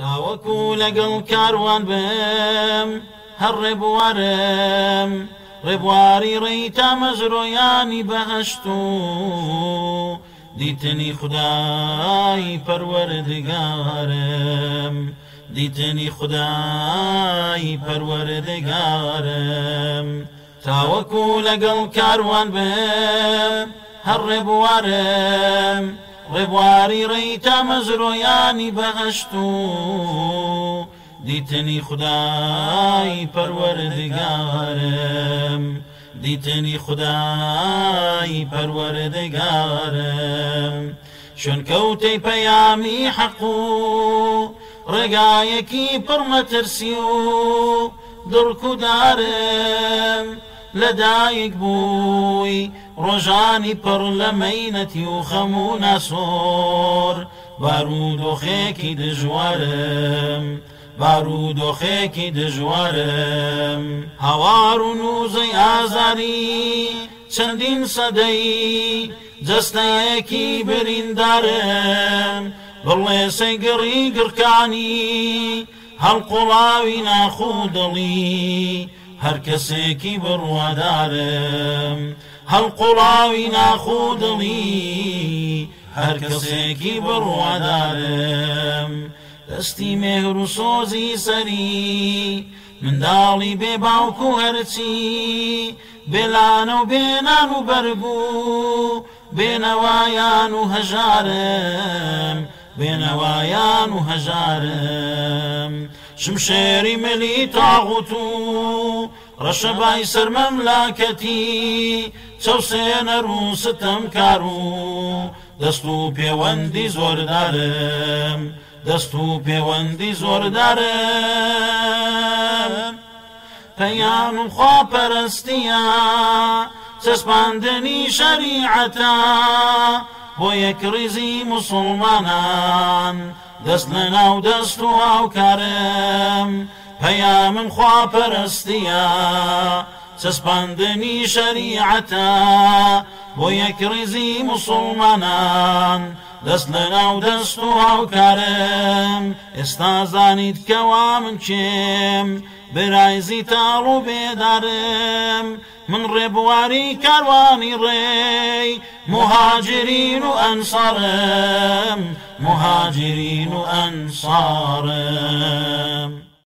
تاوەکو لەگەڵ کاروان بم هەر ڕێبوارم ڕێبواری ڕێی تا مەژرۆیانی بەهشت و دیتنی خدای پەروەردگارم دیتنی خدای پەروەردگارم تاوەکو لەگەڵ کاروان بم هەر ڕێبوارم ڕێبواری ڕێیتە مەزرۆیانی بەهشت و دیتنی خدای پەروەردگارم دیتنی خدای پەروەردەگارم چونکەوتەی پەیامی حەق و ڕێگایەکی پڕمەترسی و دڕکودارم لەدایک بووی ڕۆژانی پڕ لە مەینەتی و خەموو ناسۆر بارودۆخێکی دژوارم بارودۆخێکی دژوارم هەوار و نوزەی ئازاری چەندین سەدەی جستەیەکی بریندارم بڵێسەی گەڕی گرکانی هەڵقوڵاوی ناخودڵی هەر کەسێکی بڕوادارم هەڵ قوڵاوی ناخودڵی هەر کەسێکی بڕوادارم دەستی مێهر و سۆزی سەری منداڵی بێ باوک و هەرچی بێلانە و بێنان و بەربوو بێنەوایان و هەژارم بێنەوایان وهجارم شمشيري ملي ملی تاغوت و مملكتي توسين روس تمكارو دستو و دەست و پەیوەندی زۆردارم دەست و پەیوەندی زۆردارم پەیام و خواپەرستیە بۆ یەک ڕیزی مسلمانان دەست لە ناو دەست و هاوکارم پەیا من خواپەرستیە چەسپاندنی شەریعەتە بۆ یەک ڕیزی مسلمانان دەست لە ناو دەست و هاوکارم ئێستا زانیت کەوا من چێم برایزی تاڵ و بێدارم من ربواري كرواني ري مهاجرين وأنصارم مهاجرين وأنصارم